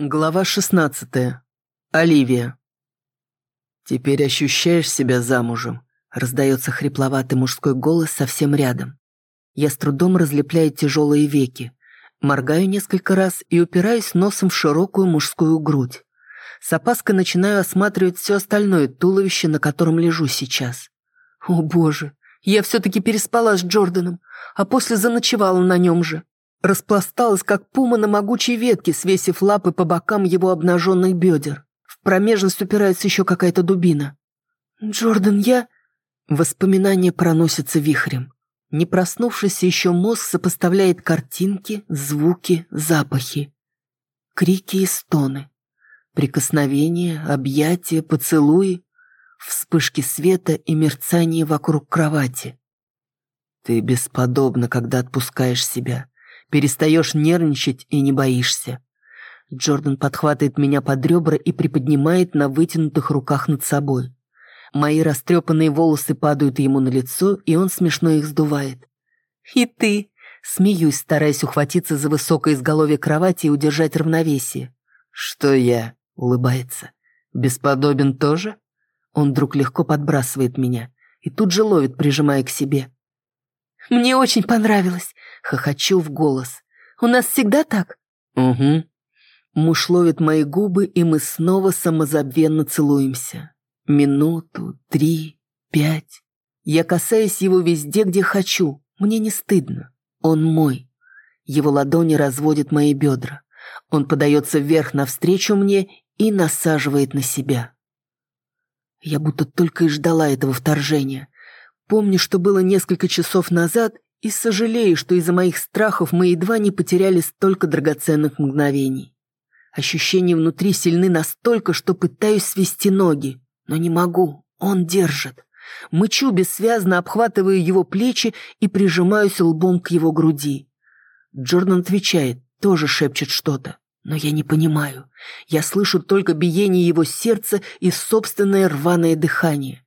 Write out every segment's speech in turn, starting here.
Глава 16. Оливия. «Теперь ощущаешь себя замужем?» Раздается хрипловатый мужской голос совсем рядом. Я с трудом разлепляю тяжелые веки. Моргаю несколько раз и упираюсь носом в широкую мужскую грудь. С опаской начинаю осматривать все остальное туловище, на котором лежу сейчас. О боже, я все-таки переспала с Джорданом, а после заночевала на нем же. Распласталась, как пума на могучей ветке, свесив лапы по бокам его обнаженных бедер. В промежность упирается еще какая-то дубина. «Джордан, я...» Воспоминания проносятся вихрем. Не проснувшийся еще мозг сопоставляет картинки, звуки, запахи. Крики и стоны. Прикосновения, объятия, поцелуи. Вспышки света и мерцание вокруг кровати. Ты бесподобна, когда отпускаешь себя. Перестаешь нервничать и не боишься. Джордан подхватывает меня под ребра и приподнимает на вытянутых руках над собой. Мои растрепанные волосы падают ему на лицо, и он смешно их сдувает. «И ты!» Смеюсь, стараясь ухватиться за высокое изголовье кровати и удержать равновесие. «Что я?» — улыбается. «Бесподобен тоже?» Он вдруг легко подбрасывает меня и тут же ловит, прижимая к себе. «Мне очень понравилось», — хохочу в голос. «У нас всегда так?» «Угу». Муж ловит мои губы, и мы снова самозабвенно целуемся. Минуту, три, пять. Я касаюсь его везде, где хочу. Мне не стыдно. Он мой. Его ладони разводят мои бедра. Он подается вверх навстречу мне и насаживает на себя. Я будто только и ждала этого вторжения. Помню, что было несколько часов назад, и сожалею, что из-за моих страхов мы едва не потеряли столько драгоценных мгновений. Ощущения внутри сильны настолько, что пытаюсь свести ноги, но не могу, он держит. Мычу бессвязно, обхватываю его плечи и прижимаюсь лбом к его груди. Джордан отвечает, тоже шепчет что-то, но я не понимаю. Я слышу только биение его сердца и собственное рваное дыхание.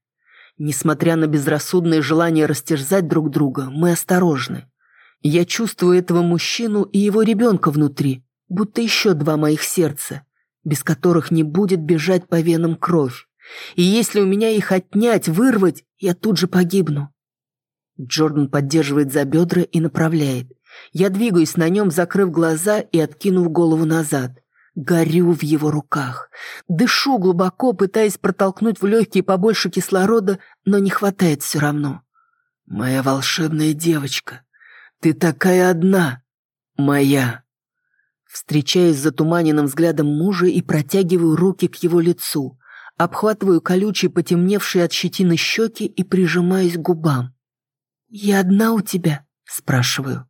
Несмотря на безрассудное желание растерзать друг друга, мы осторожны. Я чувствую этого мужчину и его ребенка внутри, будто еще два моих сердца, без которых не будет бежать по венам кровь. И если у меня их отнять, вырвать, я тут же погибну. Джордан поддерживает за бедра и направляет. Я двигаюсь на нем, закрыв глаза и откинув голову назад. Горю в его руках. Дышу глубоко, пытаясь протолкнуть в легкие побольше кислорода, но не хватает все равно. «Моя волшебная девочка, ты такая одна, моя!» Встречаюсь с затуманенным взглядом мужа и протягиваю руки к его лицу. Обхватываю колючие, потемневшие от щетины щеки и прижимаюсь к губам. «Я одна у тебя?» – спрашиваю.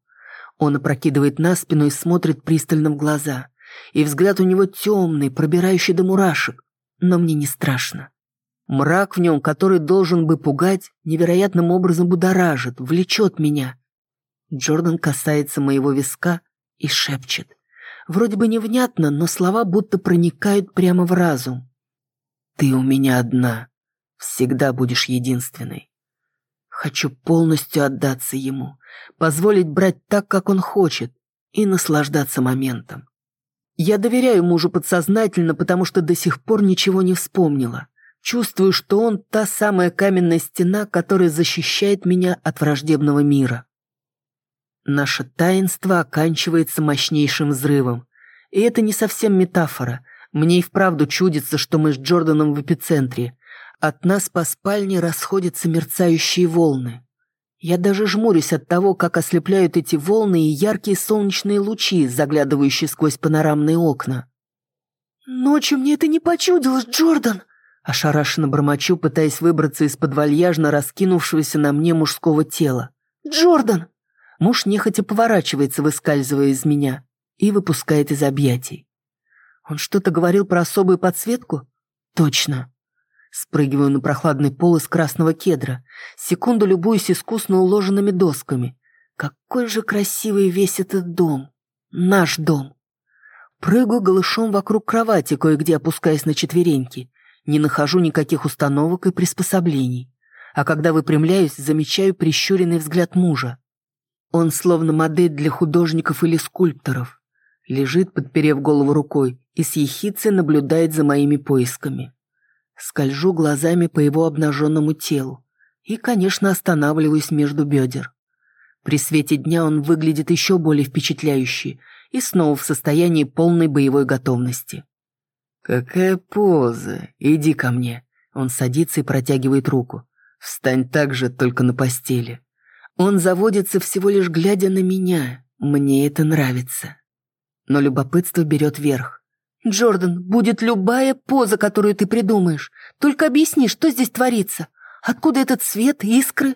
Он опрокидывает на спину и смотрит пристально в глаза и взгляд у него темный, пробирающий до мурашек, но мне не страшно. Мрак в нем, который должен бы пугать, невероятным образом будоражит, влечет меня. Джордан касается моего виска и шепчет. Вроде бы невнятно, но слова будто проникают прямо в разум. «Ты у меня одна, всегда будешь единственной. Хочу полностью отдаться ему, позволить брать так, как он хочет, и наслаждаться моментом. Я доверяю мужу подсознательно, потому что до сих пор ничего не вспомнила. Чувствую, что он та самая каменная стена, которая защищает меня от враждебного мира. Наше таинство оканчивается мощнейшим взрывом. И это не совсем метафора. Мне и вправду чудится, что мы с Джорданом в эпицентре. От нас по спальне расходятся мерцающие волны. Я даже жмурюсь от того, как ослепляют эти волны и яркие солнечные лучи, заглядывающие сквозь панорамные окна. «Ночью мне это не почудилось, Джордан!» Ошарашенно бормочу, пытаясь выбраться из-под вальяжно раскинувшегося на мне мужского тела. «Джордан!» Муж нехотя поворачивается, выскальзывая из меня, и выпускает из объятий. Он что-то говорил про особую подсветку? Точно. Спрыгиваю на прохладный пол из красного кедра. Секунду любуюсь искусно уложенными досками. Какой же красивый весь этот дом. Наш дом. Прыгаю голышом вокруг кровати, кое-где опускаясь на четвереньки. Не нахожу никаких установок и приспособлений. А когда выпрямляюсь, замечаю прищуренный взгляд мужа. Он словно модель для художников или скульпторов. Лежит, подперев голову рукой, и с ехицей наблюдает за моими поисками. Скольжу глазами по его обнаженному телу и, конечно, останавливаюсь между бедер. При свете дня он выглядит еще более впечатляюще и снова в состоянии полной боевой готовности. «Какая поза! Иди ко мне!» Он садится и протягивает руку. «Встань так же, только на постели». Он заводится всего лишь глядя на меня. Мне это нравится. Но любопытство берет верх. «Джордан, будет любая поза, которую ты придумаешь. Только объясни, что здесь творится. Откуда этот свет, искры?»